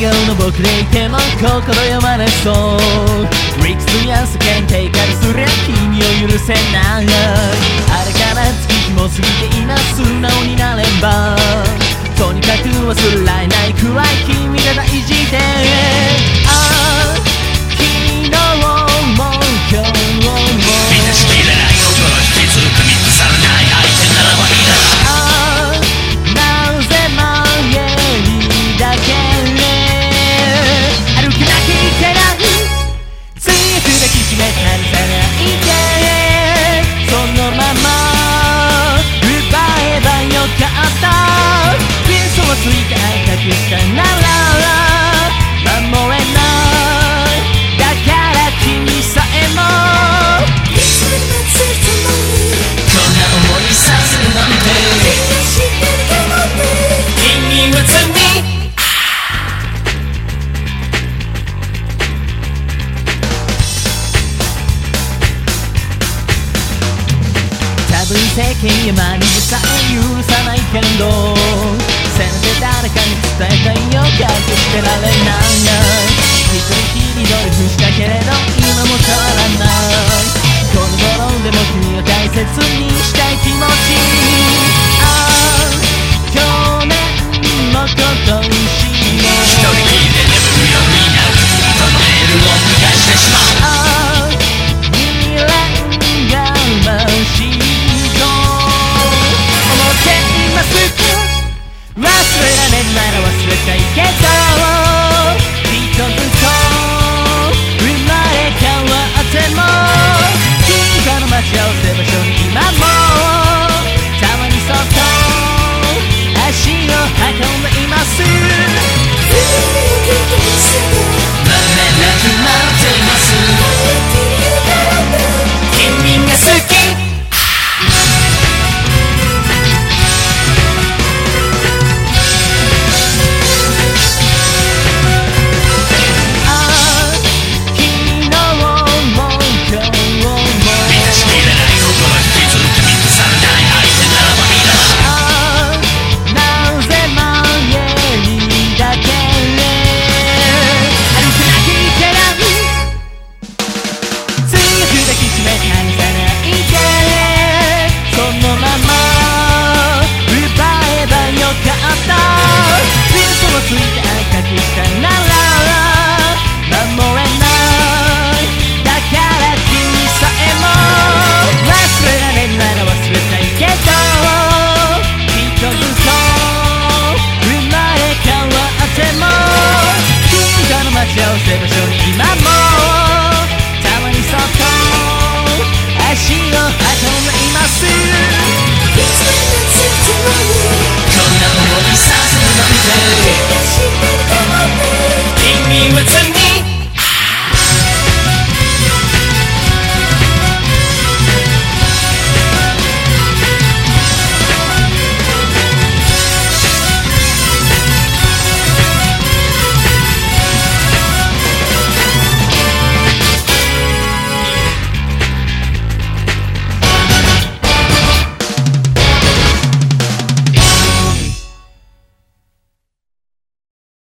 顔の僕でいても心読まれそう。理屈や世間体からすりゃ君を許せない。世間山にさえ許さないけれどせめて誰かに伝えたいよ隠してられない。な一人